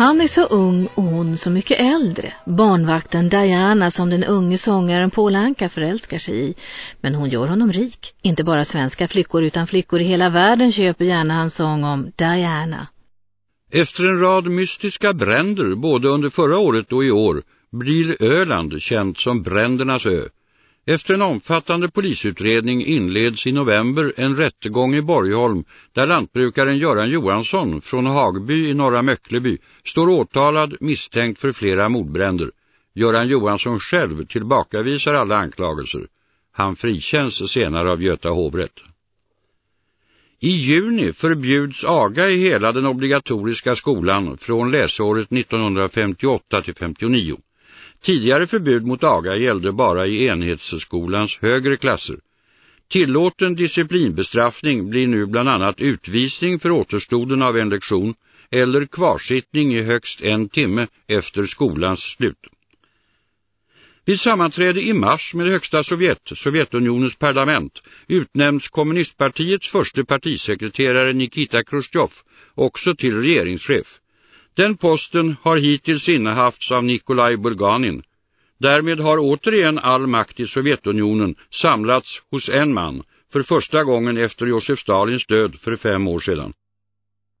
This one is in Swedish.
Han är så ung och hon så mycket äldre. Barnvakten Diana som den unge sångaren Paul Anka förälskar sig i. Men hon gör honom rik. Inte bara svenska flickor utan flickor i hela världen köper gärna hans sång om Diana. Efter en rad mystiska bränder både under förra året och i år blir Öland känt som brändernas ö. Efter en omfattande polisutredning inleds i november en rättegång i Borgholm där lantbrukaren Göran Johansson från Hagby i norra Möckleby står åtalad misstänkt för flera mordbränder. Göran Johansson själv tillbakavisar alla anklagelser. Han frikänns senare av Göta hovrätt. I juni förbjuds aga i hela den obligatoriska skolan från läsåret 1958 till 59. Tidigare förbud mot aga gällde bara i enhetsskolans högre klasser. Tillåten disciplinbestraffning blir nu bland annat utvisning för återstoden av en lektion eller kvarsittning i högst en timme efter skolans slut. Vid sammanträde i mars med högsta Sovjet, Sovjetunionens parlament, utnämns kommunistpartiets första partisekreterare Nikita Khrushchev också till regeringschef. Den posten har hittills innehafts av Nikolaj Bulganin. Därmed har återigen all makt i Sovjetunionen samlats hos en man för första gången efter Josef Stalins död för fem år sedan.